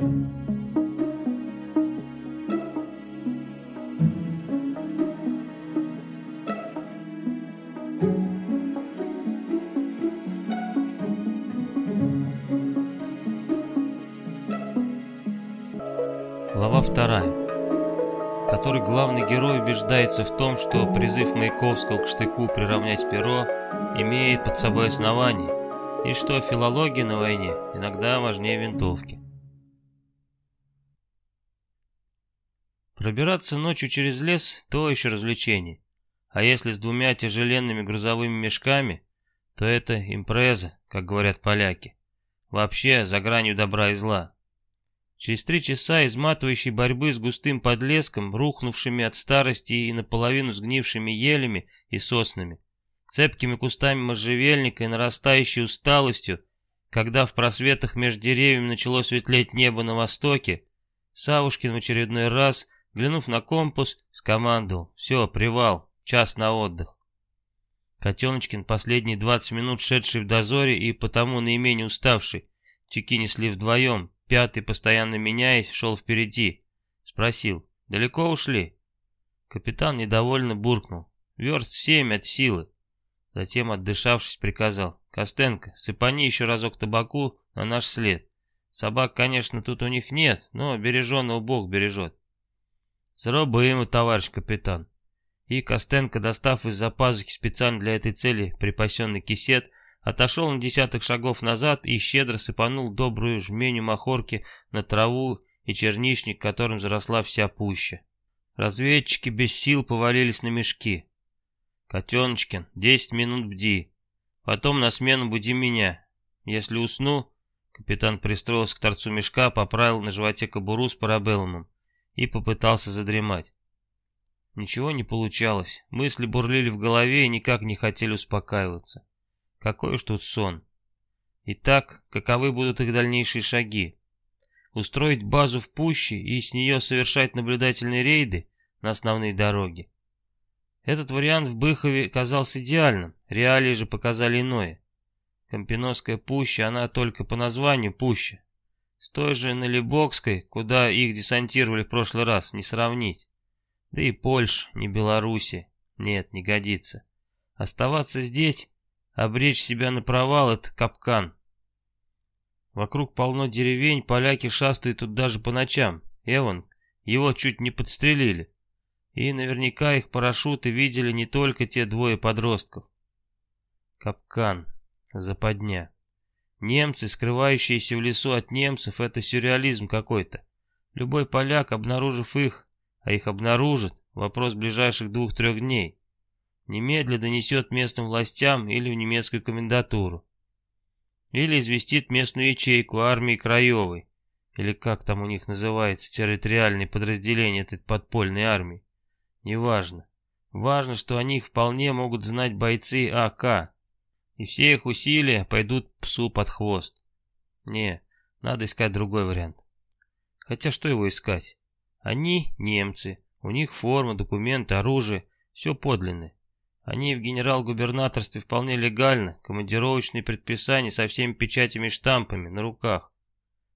Глава вторая, в которой главный герой убеждается в том, что призыв Маяковского к штыку приравнять перо имеет под собой основание, и что филология на войне иногда важнее винтовки. Пробираться ночью через лес – то еще развлечение. А если с двумя тяжеленными грузовыми мешками, то это импреза, как говорят поляки. Вообще за гранью добра и зла. Через три часа изматывающей борьбы с густым подлеском, рухнувшими от старости и наполовину сгнившими елями и соснами, цепкими кустами можжевельника и нарастающей усталостью, когда в просветах между деревьями начало светлеть небо на востоке, Савушкин в очередной раз, глянув на компас, скомандовал «Все, привал, час на отдых». Котеночкин, последние двадцать минут шедший в дозоре и потому наименее уставший, тюки несли вдвоем, Пятый, постоянно меняясь, шел впереди. Спросил, далеко ушли? Капитан недовольно буркнул. Верст семь от силы. Затем, отдышавшись, приказал. Костенко, сыпани еще разок табаку на наш след. Собак, конечно, тут у них нет, но береженного Бог бережет. Зробимо, товарищ капитан. И Костенко, достав из-за пазухи специально для этой цели припасенный кисет, отошел на десяток шагов назад и щедро сыпанул добрую жменю махорки на траву и черничник, которым заросла вся пуща. Разведчики без сил повалились на мешки. «Котеночкин, десять минут бди. Потом на смену буди меня. Если усну...» Капитан пристроился к торцу мешка, поправил на животе кобуру с парабеллумом и попытался задремать. Ничего не получалось. Мысли бурлили в голове и никак не хотели успокаиваться. Какой уж тут сон. Итак, каковы будут их дальнейшие шаги? Устроить базу в пуще и с нее совершать наблюдательные рейды на основные дороги. Этот вариант в Быхове казался идеальным, реалии же показали иное. Компиновская пуща, она только по названию пуща. С той же Налибокской, куда их десантировали в прошлый раз, не сравнить. Да и Польша, не Белоруссия. Нет, не годится. Оставаться здесь Обречь себя на провал — это капкан. Вокруг полно деревень, поляки шастают тут даже по ночам. Эван, его чуть не подстрелили. И наверняка их парашюты видели не только те двое подростков. Капкан. Западня. Немцы, скрывающиеся в лесу от немцев, это сюрреализм какой-то. Любой поляк, обнаружив их, а их обнаружит, вопрос ближайших двух-трех дней немедля донесет местным властям или в немецкую комендатуру. Или известит местную ячейку армии Краевой, или как там у них называется территориальное подразделение этой подпольной армии. Неважно. Важно, что о них вполне могут знать бойцы АК, и все их усилия пойдут псу под хвост. Не, надо искать другой вариант. Хотя что его искать? Они немцы, у них форма, документы, оружие, все подлинное. Они в генерал-губернаторстве вполне легально, командировочные предписания со всеми печатями и штампами на руках.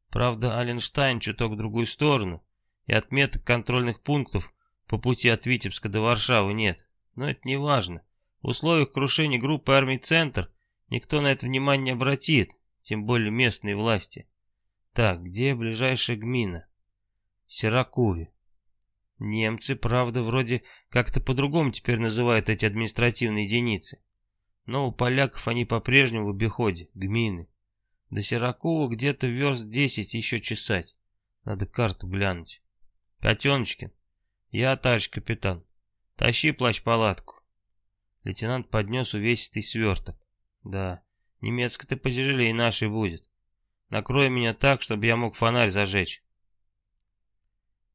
Правда, Аленштайн чуток в другую сторону, и отметок контрольных пунктов по пути от Витебска до Варшавы нет. Но это не важно. В условиях крушения группы армий «Центр» никто на это внимание не обратит, тем более местные власти. Так, где ближайшая гмина? Сиракуве. Немцы, правда, вроде как-то по-другому теперь называют эти административные единицы. Но у поляков они по-прежнему в обиходе, гмины. До Сиракова где-то верст десять еще чесать. Надо карту глянуть. Котеночкин. Я, товарищ капитан. Тащи плащ-палатку. Лейтенант поднес увесистый сверток. Да, немецкая-то потяжелее нашей будет. Накрой меня так, чтобы я мог фонарь зажечь.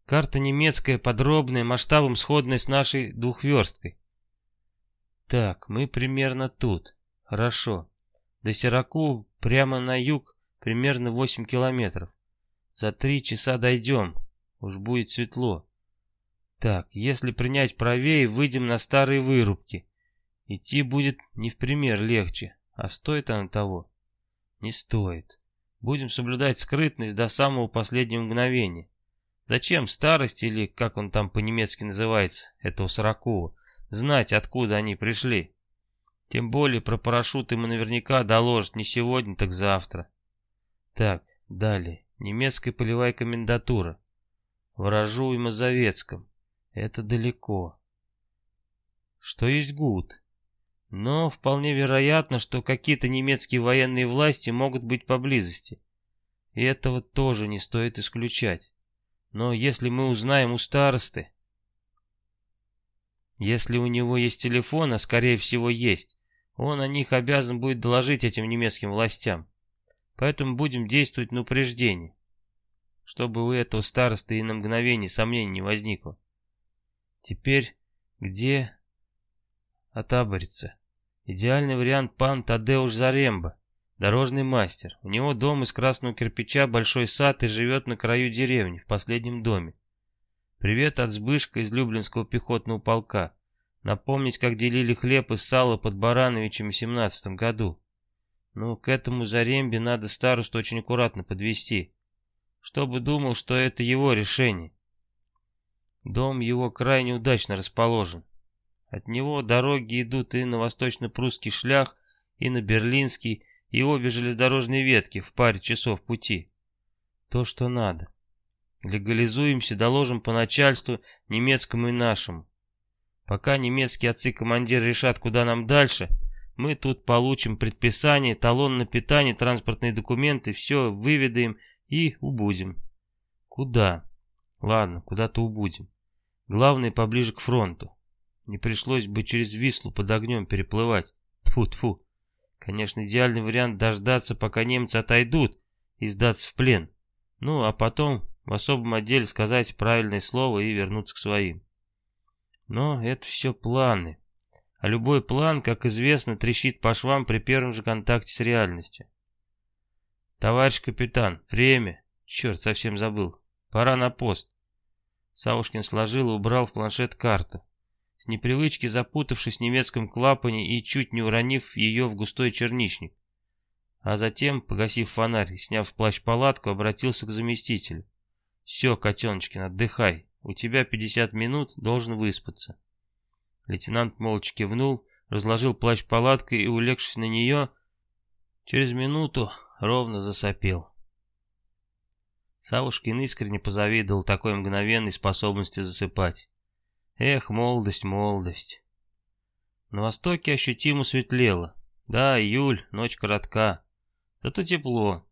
Карта немецкая, подробная, масштабом сходная с нашей двухверсткой. Так, мы примерно тут. Хорошо. До Сираку прямо на юг примерно 8 километров. За три часа дойдем. Уж будет светло. Так, если принять правее, выйдем на старые вырубки. Идти будет не в пример легче. А стоит оно того? Не стоит. Будем соблюдать скрытность до самого последнего мгновения. Зачем старость или, как он там по-немецки называется, этого Сорокова, знать, откуда они пришли? Тем более про парашюты мы наверняка доложат не сегодня, так завтра. Так, далее. Немецкая полевая комендатура. Ворожу и Мазовецком. Это далеко. Что есть ГУД? Но вполне вероятно, что какие-то немецкие военные власти могут быть поблизости. И этого тоже не стоит исключать. Но если мы узнаем у старосты... Если у него есть телефон, а скорее всего есть, он о них обязан будет доложить этим немецким властям. Поэтому будем действовать на упреждение, чтобы у этого старосты и на мгновение сомнений не возникло. Теперь где отабориться? Идеальный вариант пан Тадеуш Заремба, дорожный мастер. У него дом из красного кирпича, большой сад и живет на краю деревни, в последнем доме. Привет от Сбышка из Люблинского пехотного полка. Напомнить, как делили хлеб и сало под Барановичем в семнадцатом году. Ну, к этому Зарембе надо старосту очень аккуратно подвести, чтобы думал, что это его решение. Дом его крайне удачно расположен. От него дороги идут и на восточно-прусский шлях, и на берлинский, и обе железнодорожные ветки в паре часов пути. То, что надо. Легализуемся, доложим по начальству, немецкому и нашему. Пока немецкие отцы-командиры решат, куда нам дальше, мы тут получим предписание, талон на питание, транспортные документы, все выведаем и убудем. Куда? Ладно, куда-то убудем. Главное, поближе к фронту. Не пришлось бы через Вислу под огнем переплывать. Тфу-тфу. Конечно, идеальный вариант дождаться, пока немцы отойдут и сдаться в плен. Ну, а потом в особом отделе сказать правильное слово и вернуться к своим. Но это все планы. А любой план, как известно, трещит по швам при первом же контакте с реальностью. Товарищ капитан, время. Черт, совсем забыл. Пора на пост. Савушкин сложил и убрал в планшет карту с непривычки запутавшись в немецком клапане и чуть не уронив ее в густой черничник. А затем, погасив фонарь и сняв плащ-палатку, обратился к заместителю. «Все, Котеночкин, отдыхай. У тебя 50 минут, должен выспаться». Лейтенант молча кивнул, разложил плащ-палаткой и, улегшись на нее, через минуту ровно засопел. Савушкин искренне позавидовал такой мгновенной способности засыпать. Эх, молодость, молодость. На востоке ощутимо светлело. Да, июль, ночь коротка. Зато тепло.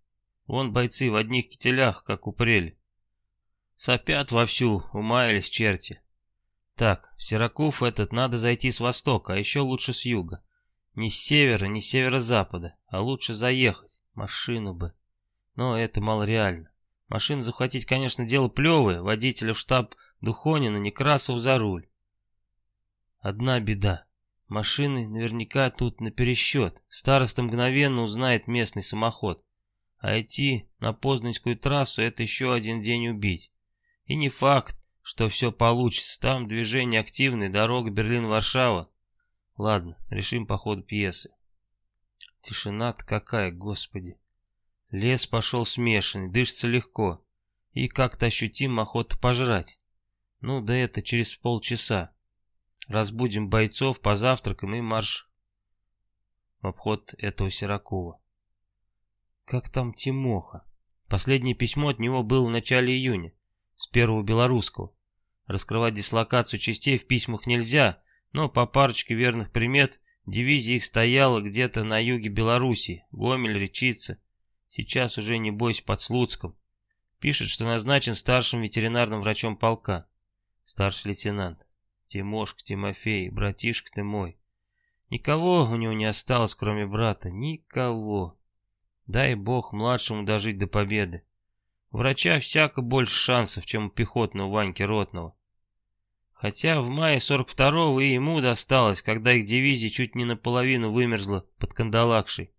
Вон бойцы в одних кителях, как упрели. Сопят вовсю, умаялись черти. Так, в Сиракуф этот надо зайти с востока, а еще лучше с юга. Не с севера, не с северо-запада, а лучше заехать. Машину бы. Но это мало реально. Машину захватить, конечно, дело плевое, водителя в штаб Духонина, Некрасов за руль. Одна беда. Машины наверняка тут на пересчет. Староста мгновенно узнает местный самоход. А идти на Познанскую трассу — это еще один день убить. И не факт, что все получится. Там движение активное, дорога Берлин-Варшава. Ладно, решим по ходу пьесы. Тишина-то какая, господи. Лес пошел смешанный, дышится легко. И как-то ощутимо охота пожрать. Ну, да это через полчаса. Разбудим бойцов, позавтракаем и марш в обход этого Сиракова. Как там Тимоха? Последнее письмо от него было в начале июня, с первого белорусского. Раскрывать дислокацию частей в письмах нельзя, но по парочке верных примет дивизия их стояла где-то на юге Белоруссии, Гомель, Речица. Сейчас уже, не бойся, под Слуцком. Пишет, что назначен старшим ветеринарным врачом полка. Старший лейтенант. Тимошка, Тимофей, братишка ты мой. Никого у него не осталось, кроме брата. Никого. Дай бог младшему дожить до победы. У врача всяко больше шансов, чем у пехотного Ваньки Ротного. Хотя в мае 42-го и ему досталось, когда их дивизия чуть не наполовину вымерзла под Кандалакшей.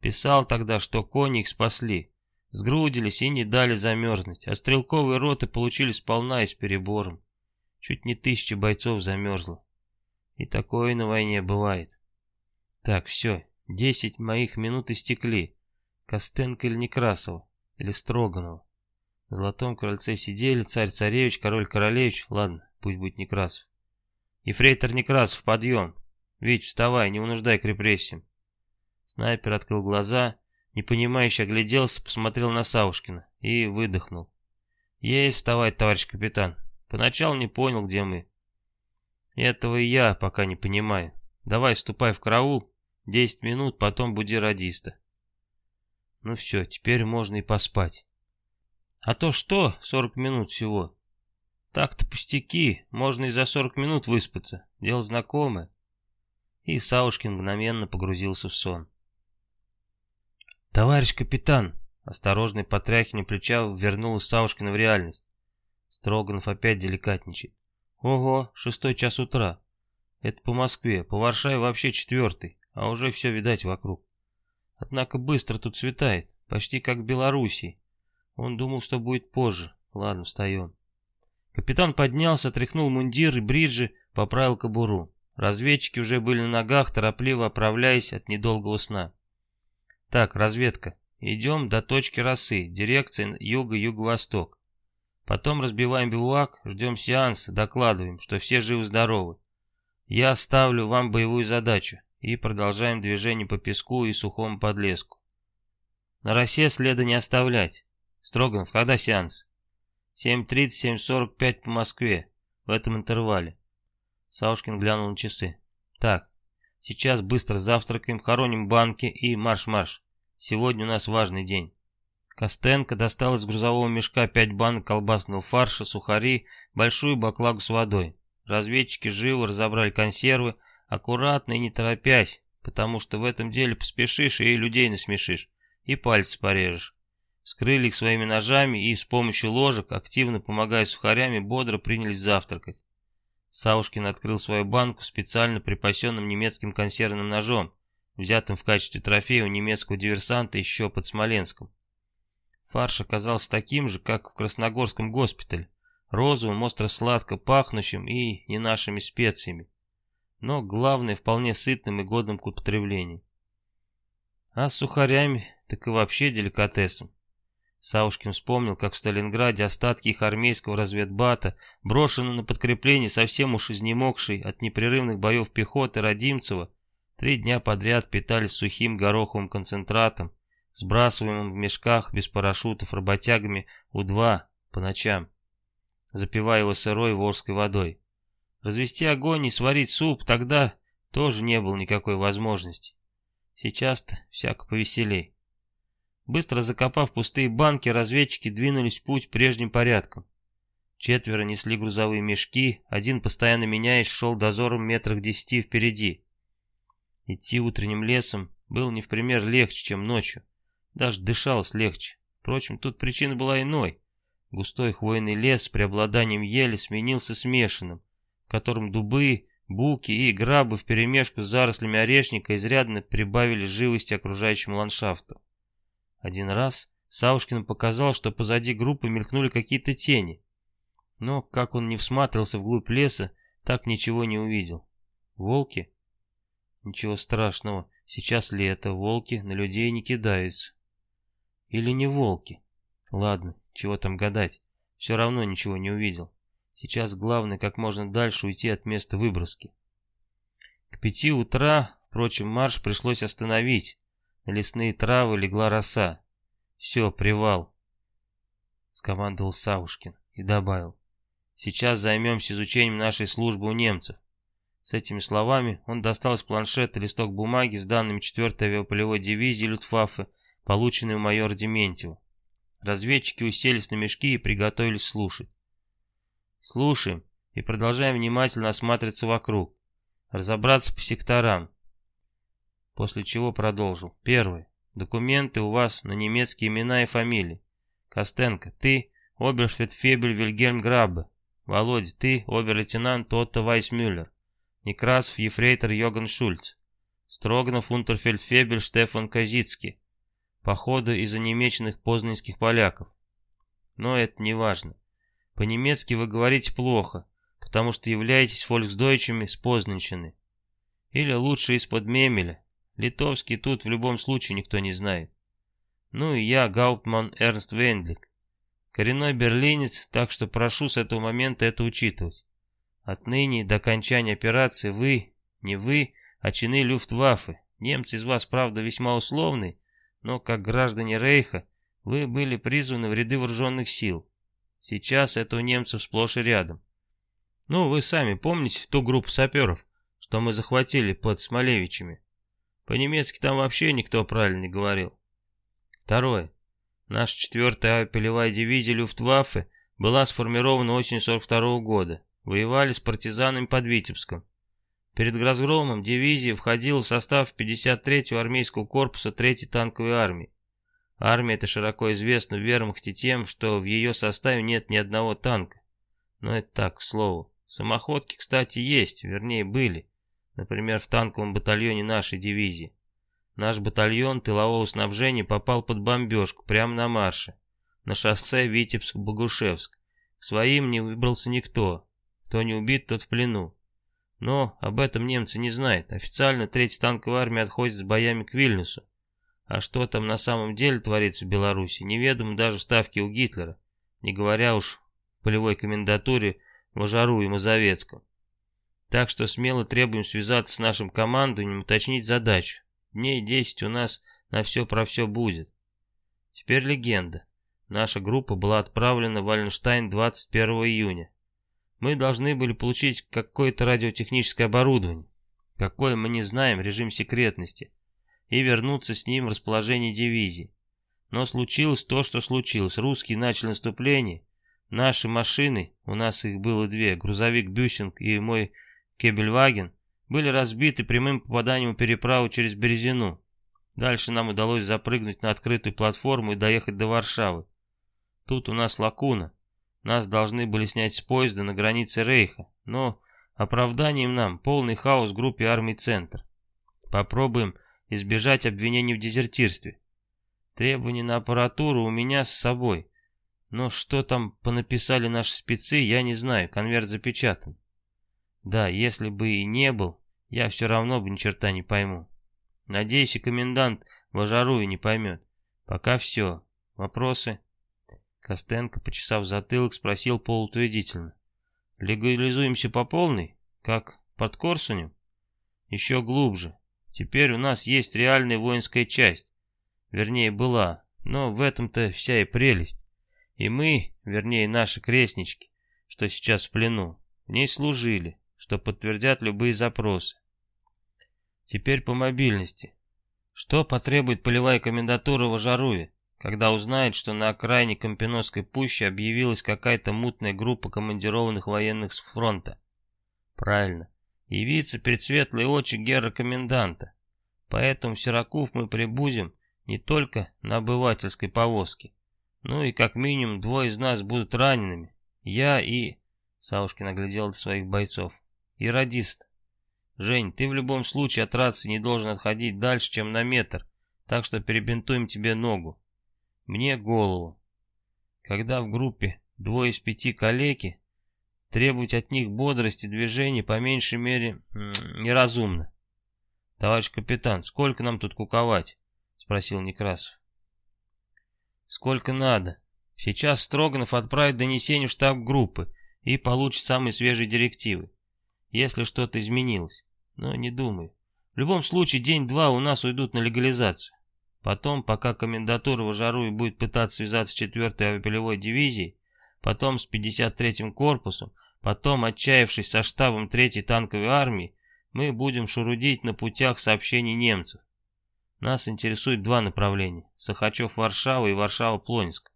Писал тогда, что кони их спасли. Сгрудились и не дали замерзнуть, а стрелковые роты получили сполна и с перебором. Чуть не тысяча бойцов замерзло. И такое на войне бывает. Так, все, десять моих минут истекли. Костенко или Некрасова, или Строганова. На золотом крыльце сидели царь-царевич, король-королевич, ладно, пусть будет Некрасов. Ефрейтор Некрасов, подъем. Вить, вставай, не унуждай к репрессиям. Снайпер открыл глаза, непонимающе огляделся, посмотрел на Савушкина и выдохнул. Есть вставать, товарищ капитан. Поначалу не понял, где мы. Этого и я пока не понимаю. Давай, ступай в караул. Десять минут, потом буди радиста. Ну все, теперь можно и поспать. А то что, сорок минут всего. Так-то пустяки, можно и за сорок минут выспаться. Дело знакомое. И Саушкин мгновенно погрузился в сон. «Товарищ капитан!» Осторожный потряхивание плеча вернул Саушкина в реальность. Строганов опять деликатничает. Ого, шестой час утра. Это по Москве, по Варшаве вообще четвертый, а уже все видать вокруг. Однако быстро тут светает, почти как в Белоруссии. Он думал, что будет позже. Ладно, встаем. Капитан поднялся, тряхнул мундир и бриджи, поправил кобуру. Разведчики уже были на ногах, торопливо оправляясь от недолгого сна. Так, разведка. Идем до точки росы, дирекция юго-юго-восток. Потом разбиваем бивуак, ждем сеанса, докладываем, что все живы-здоровы. Я ставлю вам боевую задачу и продолжаем движение по песку и сухому подлеску. На росе следа не оставлять. Строганов, когда сеанс? 7.30, 7.45 по Москве, в этом интервале. Саушкин глянул на часы. Так, сейчас быстро завтракаем, хороним банки и марш-марш. Сегодня у нас важный день. Костенко достал из грузового мешка пять банок колбасного фарша, сухари, большую баклагу с водой. Разведчики живо разобрали консервы, аккуратно и не торопясь, потому что в этом деле поспешишь и людей насмешишь, и пальцы порежешь. Скрыли их своими ножами и с помощью ложек, активно помогая сухарями, бодро принялись завтракать. Саушкин открыл свою банку специально припасенным немецким консервным ножом, взятым в качестве трофея у немецкого диверсанта еще под Смоленском. Фарш оказался таким же, как в Красногорском госпитале, розовым, остро-сладко пахнущим и не нашими специями, но главное, вполне сытным и годным к употреблению. А с сухарями так и вообще деликатесом. Саушкин вспомнил, как в Сталинграде остатки их армейского разведбата, брошенные на подкрепление совсем уж изнемогшей от непрерывных боев пехоты Родимцева, три дня подряд питались сухим гороховым концентратом, сбрасываемым в мешках без парашютов работягами У-2 по ночам, запивая его сырой ворской водой. Развести огонь и сварить суп тогда тоже не было никакой возможности. Сейчас-то всяко повеселей. Быстро закопав пустые банки, разведчики двинулись в путь прежним порядком. Четверо несли грузовые мешки, один, постоянно меняясь, шел дозором метрах десяти впереди. Идти утренним лесом было не в пример легче, чем ночью. Даже дышалось легче. Впрочем, тут причина была иной. Густой хвойный лес с преобладанием ели сменился смешанным, в котором дубы, буки и грабы вперемешку с зарослями орешника изрядно прибавили живости окружающему ландшафту. Один раз Саушкин показал, что позади группы мелькнули какие-то тени. Но, как он не всматривался вглубь леса, так ничего не увидел. Волки? Ничего страшного, сейчас лето, волки на людей не кидаются. Или не волки? Ладно, чего там гадать, все равно ничего не увидел. Сейчас главное как можно дальше уйти от места выброски. К пяти утра, впрочем, марш пришлось остановить. На лесные травы легла роса. «Все, привал», — скомандовал Саушкин и добавил. «Сейчас займемся изучением нашей службы у немцев». С этими словами он достал из планшета листок бумаги с данными 4-й авиаполевой дивизии Люфтваффе полученный у майора Дементьева. Разведчики уселись на мешки и приготовились слушать. Слушаем и продолжаем внимательно осматриваться вокруг, разобраться по секторам. После чего продолжил. Первое. Документы у вас на немецкие имена и фамилии. Костенко, ты оберфельдфебель Вильгельм Граббе. Володя, ты обер-лейтенант Отто Вайсмюллер. Некрасов, ефрейтор Йоган Шульц. Строганов, унтерфельдфебель Штефан Казицкий походу из-за немеченных познанских поляков. Но это не важно. По-немецки вы говорите плохо, потому что являетесь фольксдойчами с Познанщины. Или лучше из-под Мемеля. Литовский тут в любом случае никто не знает. Ну и я, Гауптман Эрнст Вендлик. Коренной берлинец, так что прошу с этого момента это учитывать. Отныне до окончания операции вы, не вы, а чины Люфтваффе. Немцы из вас, правда, весьма условны, но как граждане Рейха вы были призваны в ряды вооруженных сил. Сейчас это у немцев сплошь и рядом. Ну, вы сами помните ту группу саперов, что мы захватили под Смолевичами? По-немецки там вообще никто правильно не говорил. Второе. Наша четвертая авиаполевая дивизия Люфтваффе была сформирована осенью 42 -го года. Воевали с партизанами под Витебском. Перед разгромом дивизия входила в состав 53-го армейского корпуса 3-й танковой армии. Армия эта широко известна в вермахте тем, что в ее составе нет ни одного танка. Но это так, к слову. Самоходки, кстати, есть, вернее были. Например, в танковом батальоне нашей дивизии. Наш батальон тылового снабжения попал под бомбежку прямо на марше, на шоссе Витебск-Богушевск. Своим не выбрался никто. Кто не убит, тот в плену. Но об этом немцы не знают. Официально третья танковая армия отходит с боями к Вильнюсу. А что там на самом деле творится в Беларуси, неведомо даже в ставке у Гитлера, не говоря уж в полевой комендатуре в Ажару и Мазовецком. Так что смело требуем связаться с нашим командованием уточнить задачу. Дней десять у нас на все про все будет. Теперь легенда. Наша группа была отправлена в Вальнштайн 21 июня. Мы должны были получить какое-то радиотехническое оборудование. Какое мы не знаем, режим секретности. И вернуться с ним в расположение дивизии. Но случилось то, что случилось. Русские начали наступление. Наши машины, у нас их было две, грузовик Бюсинг и мой Кебельваген, были разбиты прямым попаданием в переправу через Березину. Дальше нам удалось запрыгнуть на открытую платформу и доехать до Варшавы. Тут у нас лакуна. Нас должны были снять с поезда на границе Рейха, но оправданием нам полный хаос в группе армий «Центр». Попробуем избежать обвинений в дезертирстве. Требования на аппаратуру у меня с собой. Но что там понаписали наши спецы, я не знаю, конверт запечатан. Да, если бы и не был, я все равно бы ни черта не пойму. Надеюсь, и комендант Важарую не поймет. Пока все. Вопросы? Костенко, почесав затылок, спросил полутвердительно. Легализуемся по полной? Как под Корсунем? Еще глубже. Теперь у нас есть реальная воинская часть. Вернее, была. Но в этом-то вся и прелесть. И мы, вернее, наши крестнички, что сейчас в плену, в ней служили, что подтвердят любые запросы. Теперь по мобильности. Что потребует полевая комендатура в Ажаруе? Когда узнает, что на окраине Компиносской пущи объявилась какая-то мутная группа командированных военных с фронта. Правильно, явиться перед светлые очи гера-коменданта. Поэтому в Сиракув мы прибудем не только на обывательской повозке, ну и как минимум двое из нас будут ранеными. Я и... Саушкин оглядел своих бойцов. И радист. Жень, ты в любом случае от рации не должен отходить дальше, чем на метр, так что перебинтуем тебе ногу мне голову. Когда в группе двое из пяти калеки, требовать от них бодрости движения по меньшей мере неразумно. «Товарищ капитан, сколько нам тут куковать?» — спросил Некрасов. «Сколько надо. Сейчас Строганов отправит донесение в штаб группы и получит самые свежие директивы, если что-то изменилось. Но не думаю. В любом случае, день-два у нас уйдут на легализацию. Потом, пока комендатура в Ажаруе будет пытаться связаться с 4-й авиаполевой дивизией, потом с 53-м корпусом, потом, отчаявшись со штабом 3-й танковой армии, мы будем шурудить на путях сообщений немцев. Нас интересует два направления – Сахачев-Варшава и Варшава-Плонск,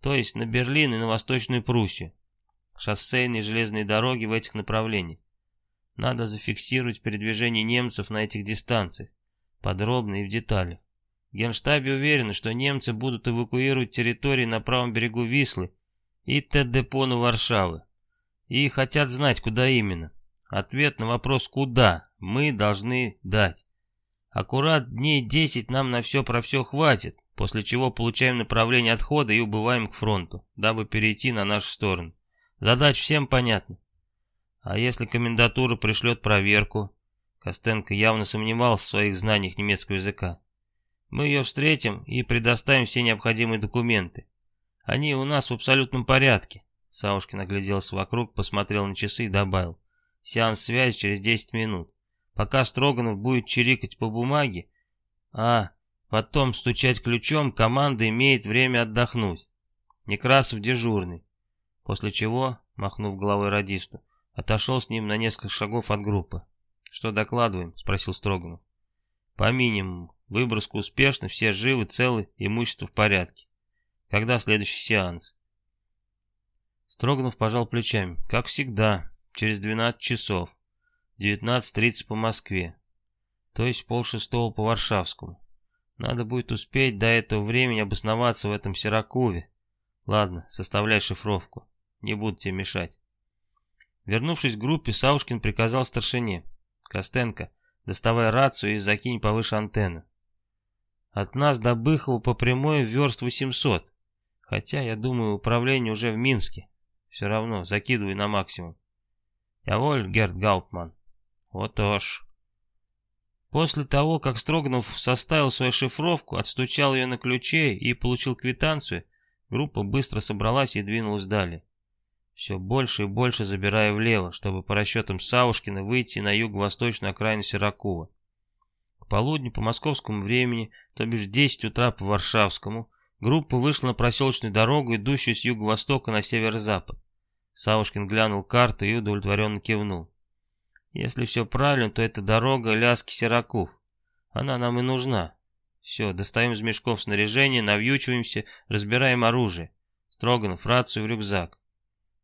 то есть на Берлин и на Восточную Пруссию. Шоссейные железные дороги в этих направлениях. Надо зафиксировать передвижение немцев на этих дистанциях, подробно и в деталях. Генштабе уверены, что немцы будут эвакуировать территории на правом берегу Вислы и Т-депо на Варшавы. И хотят знать, куда именно. Ответ на вопрос «куда» мы должны дать. Аккурат дней 10 нам на все про все хватит, после чего получаем направление отхода и убываем к фронту, дабы перейти на нашу сторону. Задач всем понятна. А если комендатура пришлет проверку? Костенко явно сомневался в своих знаниях немецкого языка. Мы ее встретим и предоставим все необходимые документы. Они у нас в абсолютном порядке. Саушкин огляделся вокруг, посмотрел на часы и добавил. Сеанс связи через 10 минут. Пока Строганов будет чирикать по бумаге, а потом стучать ключом, команда имеет время отдохнуть. Некрасов дежурный. После чего, махнув головой радисту, отошел с ним на несколько шагов от группы. «Что докладываем?» — спросил Строганов. «По минимуму. Выброска успешна, все живы, целы, имущество в порядке. Когда следующий сеанс?» Строганов пожал плечами. «Как всегда, через 12 часов. 19.30 по Москве. То есть полшестого по Варшавскому. Надо будет успеть до этого времени обосноваться в этом Сиракуве. Ладно, составляй шифровку. Не буду тебе мешать. Вернувшись к группе, Саушкин приказал старшине. Костенко, доставай рацию и закинь повыше антенну. От нас до Быхова по прямой верст 800. Хотя, я думаю, управление уже в Минске. Все равно, закидывай на максимум. Яволь, Герд Гауптман. Вот уж. После того, как Строганов составил свою шифровку, отстучал ее на ключе и получил квитанцию, группа быстро собралась и двинулась далее. Все больше и больше забирая влево, чтобы по расчетам Саушкина выйти на юго-восточную окраину Сиракува. Полудню по московскому времени, то бишь в 10 утра по Варшавскому, группа вышла на проселочную дорогу, идущую с юго-востока на северо-запад. Саушкин глянул карту и удовлетворенно кивнул. Если все правильно, то это дорога Ляски-Сиракув. Она нам и нужна. Все, достаем из мешков снаряжение, навьючиваемся, разбираем оружие. Строганов, рацию в рюкзак.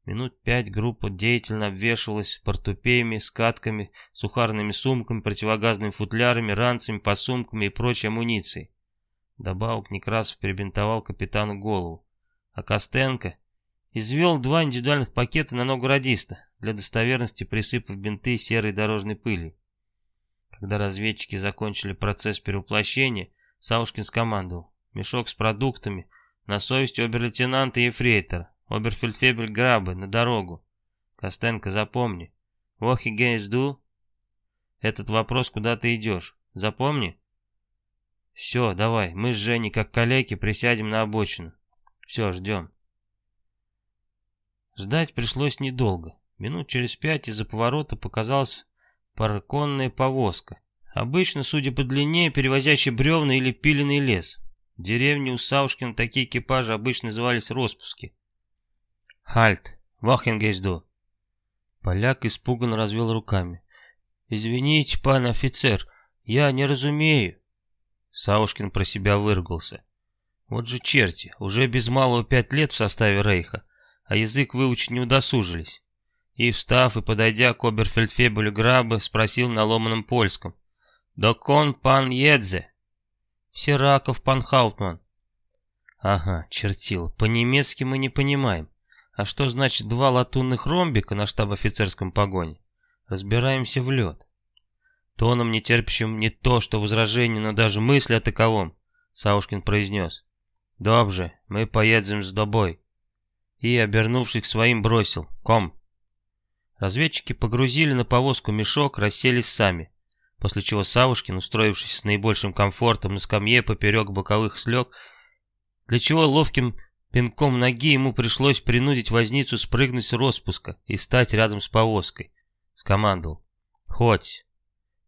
Минут пять группа деятельно обвешивалась портупеями, скатками, сухарными сумками, противогазными футлярами, ранцами, подсумками и прочей амуницией. Добавок Некрасов перебинтовал капитану голову. А Костенко извел два индивидуальных пакета на ногу радиста, для достоверности присыпав бинты серой дорожной пыли. Когда разведчики закончили процесс перевоплощения, Саушкин скомандовал. Мешок с продуктами на совесть обер-лейтенанта и ефрейтора. Оберфельдфебель Грабы, на дорогу. Костенко, запомни. Вохи гейсду. Этот вопрос, куда ты идешь. Запомни. Все, давай, мы с Женей, как коллеги, присядем на обочину. Все, ждем. Ждать пришлось недолго. Минут через пять из-за поворота показалась парконная повозка. Обычно, судя по длине, перевозящий бревна или пиленный лес. В деревне у Саушкина такие экипажи обычно назывались распуски. «Хальт! Вахенгейсду!» Поляк испуганно развел руками. «Извините, пан офицер, я не разумею». Саушкин про себя выругался. Вот же черти, уже без малого пять лет в составе Рейха, а язык выучить не удосужились. И, встав и подойдя к оберфельдфебелю Грабы, спросил на ломаном польском. «Докон пан едзе?» «Сираков пан Хаутман». «Ага, чертил, по-немецки мы не понимаем. А что значит два латунных ромбика на штаб-офицерском погоне? Разбираемся в лед. Тоном, не терпящим не то, что возражение, но даже мысли о таковом, Саушкин произнес. «Добже, мы поедем с добой». И, обернувшись к своим, бросил. «Ком». Разведчики погрузили на повозку мешок, расселись сами, после чего Савушкин, устроившись с наибольшим комфортом на скамье поперек боковых слег, для чего ловким Пинком ноги ему пришлось принудить возницу спрыгнуть с распуска и стать рядом с повозкой. Скомандовал. «Хоть!»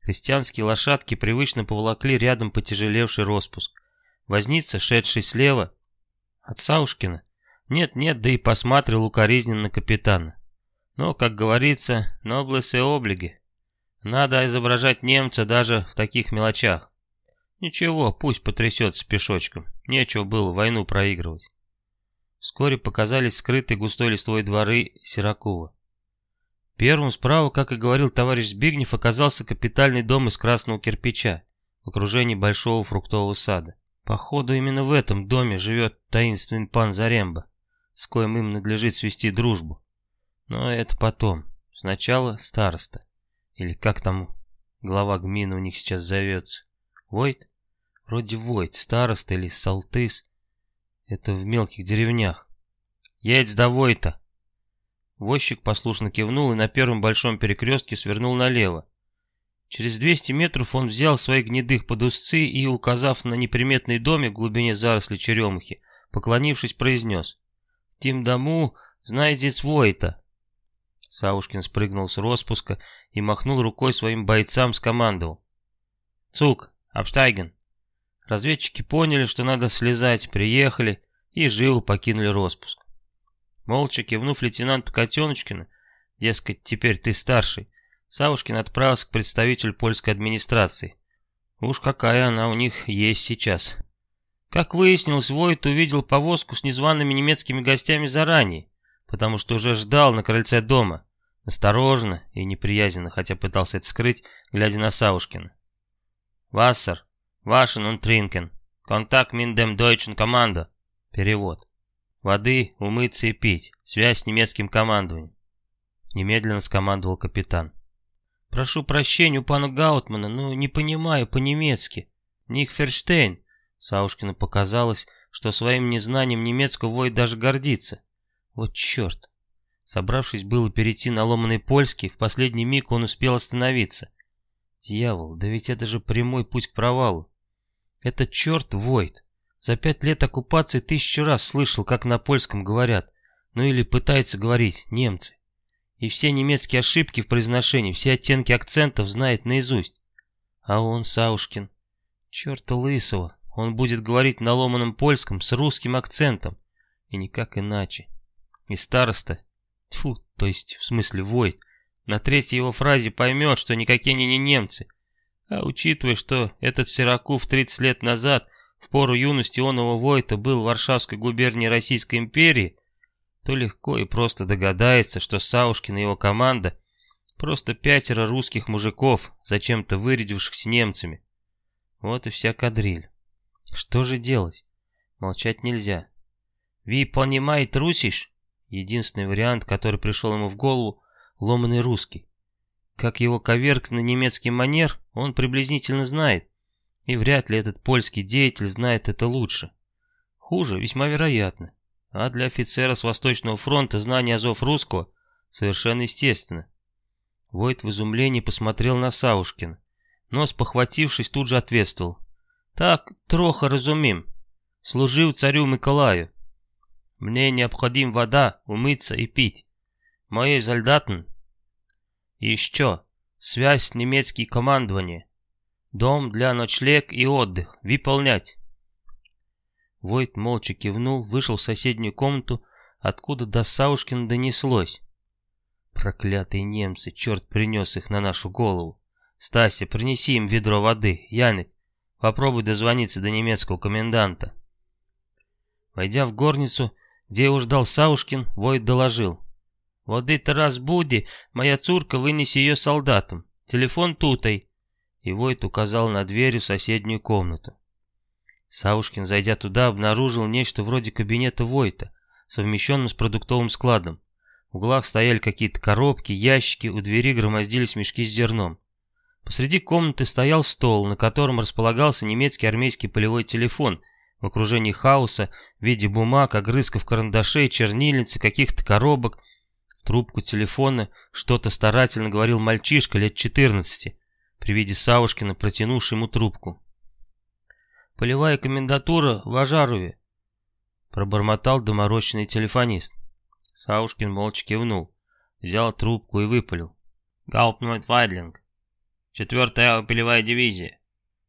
Христианские лошадки привычно поволокли рядом потяжелевший распуск. Возница, шедший слева, от Саушкина, нет-нет, да и посматривал укоризненно на капитана. Но, как говорится, ноблес и облиги. Надо изображать немца даже в таких мелочах. Ничего, пусть потрясется пешочком. Нечего было войну проигрывать. Вскоре показались скрытые густой листвой дворы Сиракова. Первым справа, как и говорил товарищ Збигнев, оказался капитальный дом из красного кирпича в окружении большого фруктового сада. Походу, именно в этом доме живет таинственный пан Заремба, с коим им надлежит свести дружбу. Но это потом. Сначала староста. Или как там глава гмины у них сейчас зовется? Войт? Вроде Войт, староста или Салтыс. Это в мелких деревнях. Едь до Войта. Возчик послушно кивнул и на первом большом перекрестке свернул налево. Через 200 метров он взял своих гнедых под узцы и, указав на неприметный домик в глубине заросли черемухи, поклонившись, произнес. «В тем дому, знаете, свой-то». Саушкин спрыгнул с распуска и махнул рукой своим бойцам, скомандовал. «Цук, Абштайген!» Разведчики поняли, что надо слезать, приехали и живо покинули распуск. Молча кивнув лейтенанту Котеночкину, дескать, теперь ты старший, Савушкин отправился к представителю польской администрации. Уж какая она у них есть сейчас. Как выяснилось, Войт увидел повозку с незваными немецкими гостями заранее, потому что уже ждал на крыльце дома, осторожно и неприязненно, хотя пытался это скрыть, глядя на Савушкина. «Вассер, вашен und trinken. Контакт мин дем deutschen команда». Перевод. «Воды, умыться и пить. Связь с немецким командованием». Немедленно скомандовал капитан. «Прошу прощения у пана Гаутмана, но не понимаю по-немецки. Ник Ферштейн». Саушкину показалось, что своим незнанием немецкого вой даже гордится. Вот черт. Собравшись было перейти на ломаный польский, в последний миг он успел остановиться. Дьявол, да ведь это же прямой путь к провалу. Этот черт Войт. За пять лет оккупации тысячу раз слышал, как на польском говорят. Ну или пытаются говорить немцы и все немецкие ошибки в произношении, все оттенки акцентов знает наизусть. А он, Саушкин, черта лысого, он будет говорить на ломаном польском с русским акцентом, и никак иначе. И староста, тьфу, то есть в смысле Войт, на третьей его фразе поймет, что никакие они не немцы. А учитывая, что этот Сиракув 30 лет назад, в пору юности оного Войта, был в Варшавской губернии Российской империи, то легко и просто догадается, что Саушкин и его команда просто пятеро русских мужиков, зачем-то вырядившихся немцами. Вот и вся кадриль. Что же делать? Молчать нельзя. «Ви понимает русиш?» Единственный вариант, который пришел ему в голову, ломаный русский. Как его коверк на немецкий манер, он приблизительно знает, и вряд ли этот польский деятель знает это лучше. Хуже, весьма вероятно. А для офицера с Восточного фронта знание азов русского совершенно естественно. Войт в изумлении посмотрел на Саушкина, но, спохватившись, тут же ответствовал. «Так, троха разумим. Служил царю Николаю. Мне необходим вода, умыться и пить. Мои солдаты. Еще, связь с немецким командованием. Дом для ночлег и отдых. Выполнять». Войт молча кивнул, вышел в соседнюю комнату, откуда до Саушкина донеслось. Проклятые немцы, черт принес их на нашу голову. Стася, принеси им ведро воды. Яник, попробуй дозвониться до немецкого коменданта. Войдя в горницу, где его ждал Саушкин, Войт доложил. «Воды-то раз буди, моя цурка, вынеси ее солдатам. Телефон тутой». И Войт указал на дверь в соседнюю комнату. Саушкин, зайдя туда, обнаружил нечто вроде кабинета Войта, совмещенным с продуктовым складом. В углах стояли какие-то коробки, ящики, у двери громоздились мешки с зерном. Посреди комнаты стоял стол, на котором располагался немецкий армейский полевой телефон в окружении хаоса в виде бумаг, огрызков карандашей, чернильницы, каких-то коробок. Трубку телефона что-то старательно говорил мальчишка лет 14, при виде Савушкина, протянувший ему трубку. Полевая комендатура в Ажарове, пробормотал доморощенный телефонист. Саушкин молча кивнул, взял трубку и выпалил. Гауптман Вайдлинг, четвертая полевая дивизия.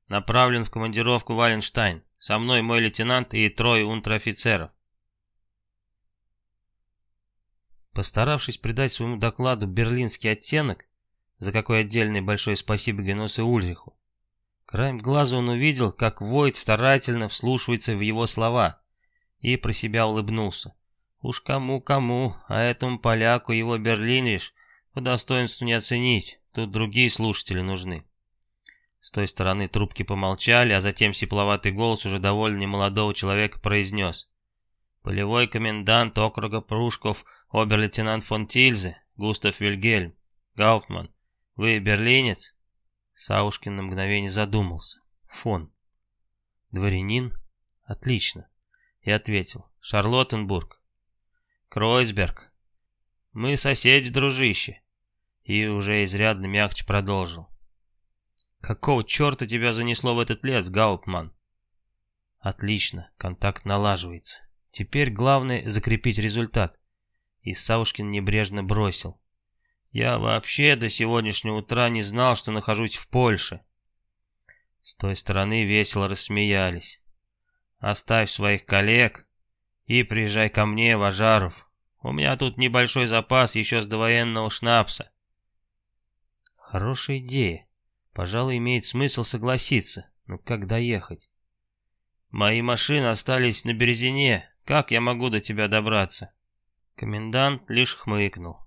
Направлен в командировку Валенштайн. Со мной мой лейтенант и трое унтер-офицеров. Постаравшись придать своему докладу берлинский оттенок, за какой отдельное большое спасибо Геносу Ульриху, Краем глаза он увидел, как Войт старательно вслушивается в его слова, и про себя улыбнулся. Уж кому-кому, а этому поляку его берлиниш по достоинству не оценить, тут другие слушатели нужны. С той стороны трубки помолчали, а затем сипловатый голос уже довольно немолодого человека произнес. Полевой комендант округа Прушков, обер-лейтенант фон Тильзе, Густав Вильгельм, Гауптман. Вы берлинец? Саушкин на мгновение задумался. Фон. Дворянин? Отлично. И ответил. Шарлоттенбург. Кройсберг. Мы соседи, дружище. И уже изрядно мягче продолжил. Какого черта тебя занесло в этот лес, Гауптман? Отлично, контакт налаживается. Теперь главное закрепить результат. И Саушкин небрежно бросил. Я вообще до сегодняшнего утра не знал, что нахожусь в Польше. С той стороны весело рассмеялись. Оставь своих коллег и приезжай ко мне, Важаров. У меня тут небольшой запас еще с довоенного шнапса. Хорошая идея. Пожалуй, имеет смысл согласиться. Но как доехать? Мои машины остались на Березине. Как я могу до тебя добраться? Комендант лишь хмыкнул.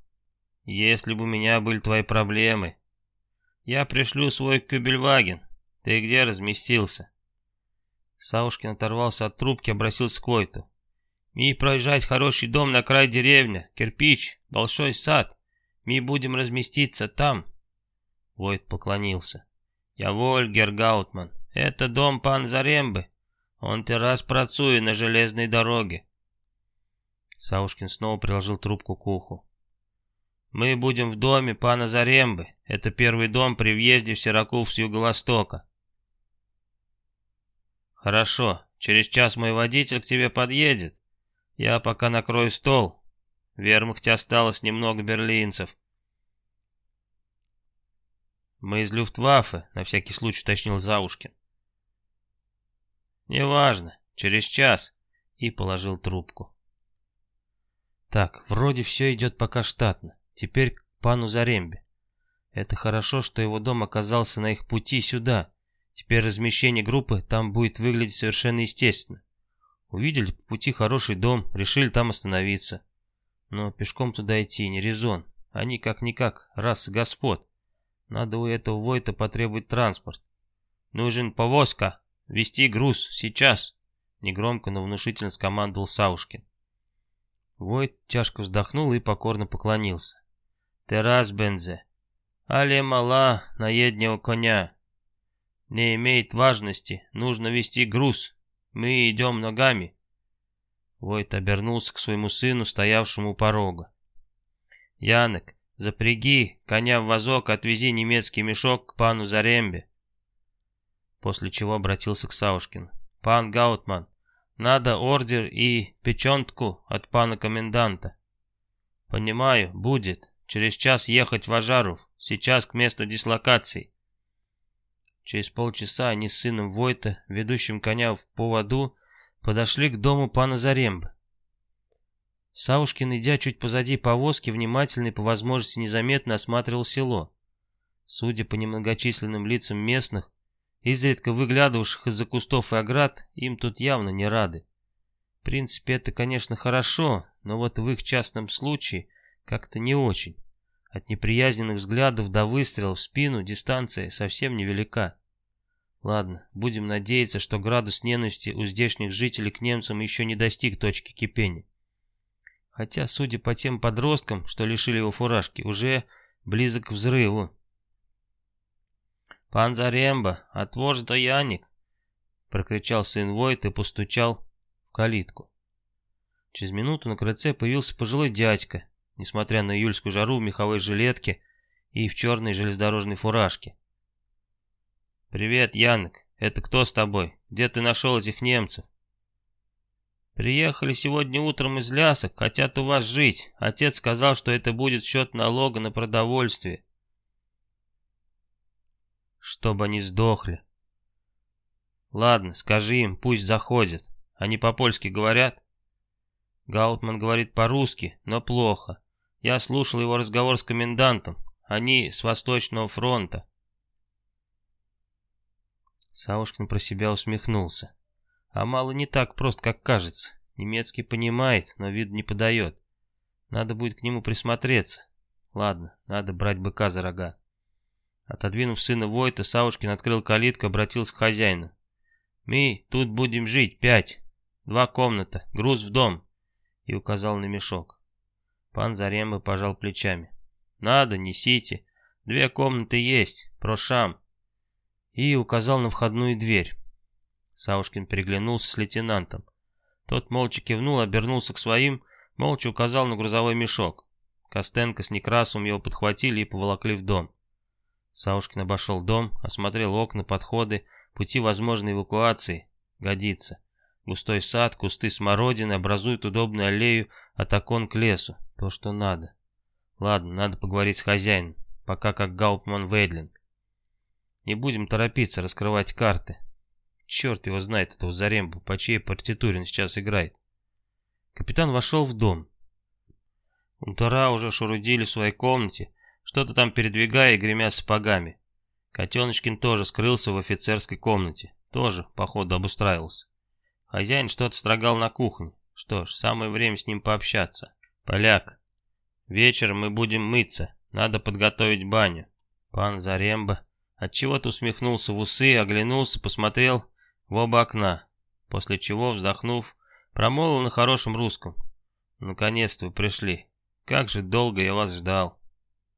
Если бы у меня были твои проблемы. Я пришлю свой Кюбельваген. Ты где разместился? Саушкин оторвался от трубки, обратился к Войту. Ми проезжать хороший дом на край деревни, кирпич, большой сад. Ми будем разместиться там. Войт поклонился. Я Вольгер Гаутман. Это дом пан Зарембы. Он террас працує на железной дороге. Саушкин снова приложил трубку к уху. Мы будем в доме пана Зарембы. Это первый дом при въезде в Сиракул с юго-востока. Хорошо, через час мой водитель к тебе подъедет. Я пока накрою стол. В вермахте осталось немного берлинцев. Мы из Люфтваффе, на всякий случай уточнил Заушкин. Неважно, через час. И положил трубку. Так, вроде все идет пока штатно. Теперь к пану Зарембе. Это хорошо, что его дом оказался на их пути сюда. Теперь размещение группы там будет выглядеть совершенно естественно. Увидели по пути хороший дом, решили там остановиться. Но пешком туда идти не резон. Они как-никак, раз господ. Надо у этого Войта потребовать транспорт. Нужен повозка, вести груз, сейчас. Негромко, но внушительно скомандовал Саушкин. Войт тяжко вздохнул и покорно поклонился. «Терас, Бензе, але мала наеднего коня. Не имеет важности, нужно вести груз. Мы идем ногами». Войт обернулся к своему сыну, стоявшему у порога. «Янек, Запряги коня в вазок, отвези немецкий мешок к пану Зарембе. После чего обратился к Саушкину. Пан Гаутман, надо ордер и печентку от пана коменданта. Понимаю, будет. Через час ехать в Ажаров, сейчас к месту дислокации. Через полчаса они с сыном Войта, ведущим коня в поводу, подошли к дому пана Зарембы. Саушкин, идя чуть позади повозки, внимательно и по возможности незаметно осматривал село. Судя по немногочисленным лицам местных, изредка выглядывавших из-за кустов и оград, им тут явно не рады. В принципе, это, конечно, хорошо, но вот в их частном случае как-то не очень. От неприязненных взглядов до выстрела в спину дистанция совсем невелика. Ладно, будем надеяться, что градус ненависти у здешних жителей к немцам еще не достиг точки кипения. Хотя, судя по тем подросткам, что лишили его фуражки, уже близок к взрыву. «Пан Заремба, отвож да Яник!» Прокричал сын Войт и постучал в калитку. Через минуту на крыльце появился пожилой дядька, несмотря на июльскую жару в меховой жилетке и в черной железнодорожной фуражке. «Привет, Янок, это кто с тобой? Где ты нашел этих немцев?» Приехали сегодня утром из Лясок, хотят у вас жить. Отец сказал, что это будет счет налога на продовольствие. Чтобы они сдохли. Ладно, скажи им, пусть заходят. Они по-польски говорят? Гаутман говорит по-русски, но плохо. Я слушал его разговор с комендантом. Они с Восточного фронта. Саушкин про себя усмехнулся. А мало не так просто, как кажется. Немецкий понимает, но вид не подает. Надо будет к нему присмотреться. Ладно, надо брать быка за рога. Отодвинув сына Войта, Саушкин открыл калитку, обратился к хозяину. «Мы тут будем жить, пять. Два комната, груз в дом». И указал на мешок. Пан Заремба пожал плечами. «Надо, несите. Две комнаты есть, прошам». И указал на входную дверь. Саушкин переглянулся с лейтенантом. Тот молча кивнул, обернулся к своим, молча указал на грузовой мешок. Костенко с Некрасовым его подхватили и поволокли в дом. Саушкин обошел дом, осмотрел окна, подходы, пути возможной эвакуации. Годится. Густой сад, кусты смородины образуют удобную аллею от окон к лесу. То, что надо. Ладно, надо поговорить с хозяином, пока как Гауптман Вейдлинг. Не будем торопиться раскрывать карты. Черт его знает, этого Зарембу, по чьей партитуре он сейчас играет. Капитан вошел в дом. Унтера уже шурудили в своей комнате, что-то там передвигая и гремя сапогами. Котеночкин тоже скрылся в офицерской комнате, тоже, походу, обустраивался. Хозяин что-то строгал на кухне. Что ж, самое время с ним пообщаться. Поляк, вечером мы будем мыться, надо подготовить баню. Пан Заремба отчего-то усмехнулся в усы, оглянулся, посмотрел в оба окна, после чего, вздохнув, промолвил на хорошем русском. «Наконец-то вы пришли. Как же долго я вас ждал».